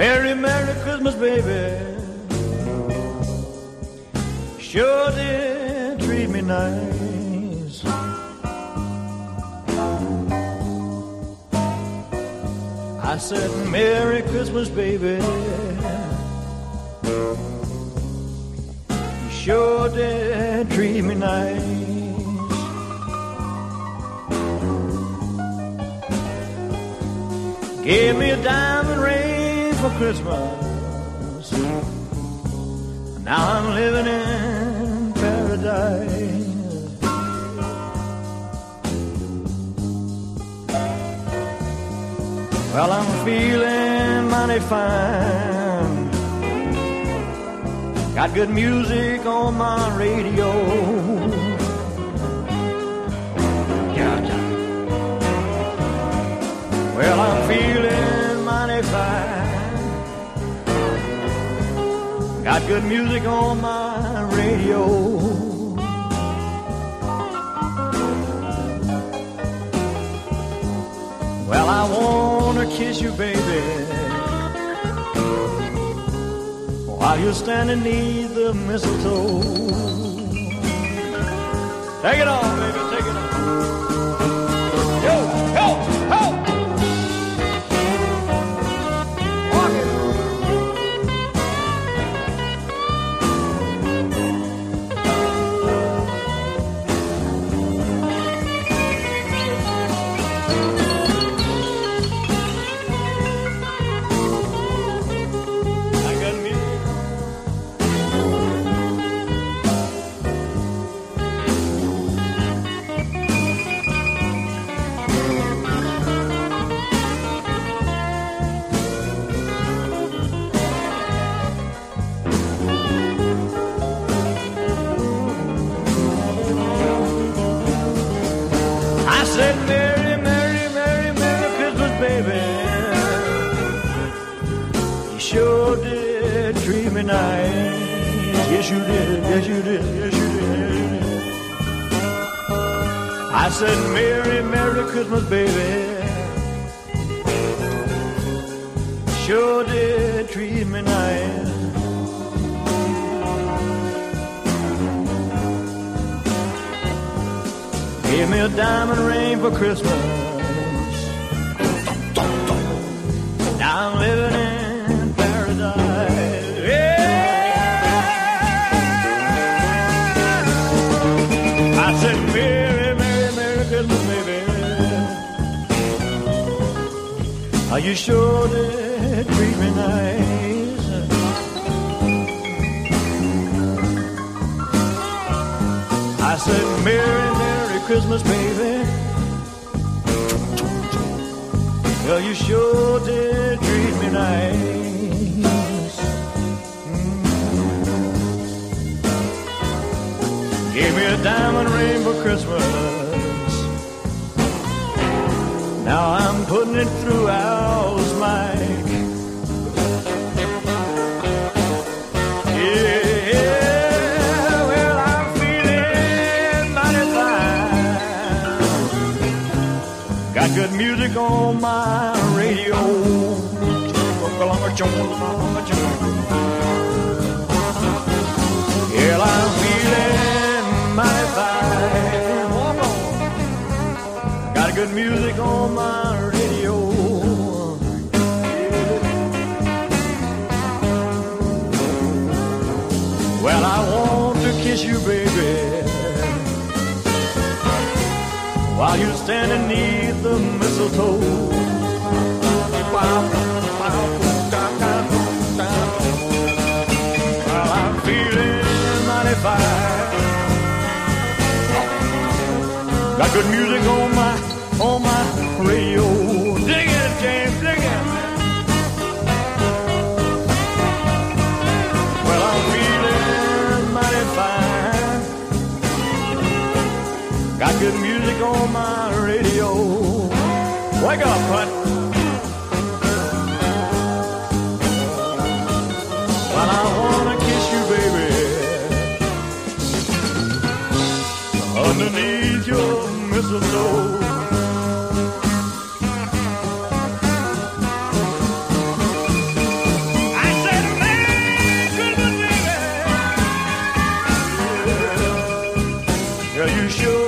Merry, Merry Christmas, baby. Sure did treat me nice. I said, Merry Christmas, baby. Sure did treat me nice. Gave me a diamond ring for Christmas. Now I'm living in paradise. Well, I'm feeling mighty fine. Got good music on my radio. Well, I'm feeling good music on my radio. Well, I wanna kiss you, baby, while you're standing near the mistletoe. Take it on, sure did treat me nice. Yes, you did. Yes, you did. Yes, you did. I said, Merry, Merry Christmas, baby. Sure did treat me nice. Gave me a diamond ring for Christmas. Now I'm living you sure did treat me nice? I said, Merry, Merry Christmas, baby. Well, you sure did treat me nice. Mm. Gave me a diamond ring for Christmas. Putting it through Al's mic. Yeah, well, I'm feeling mighty fine. Got good music on my radio. Yeah, I'm feeling mighty fine. Got good music on my while you're standing the mistletoe. Well, I'm feeling mighty fine. Got good music on my on my radio. Dig it, James, dig. good music on my radio. Wake up, hut. Well, I wanna kiss you, baby. Underneath your mistletoe. you sure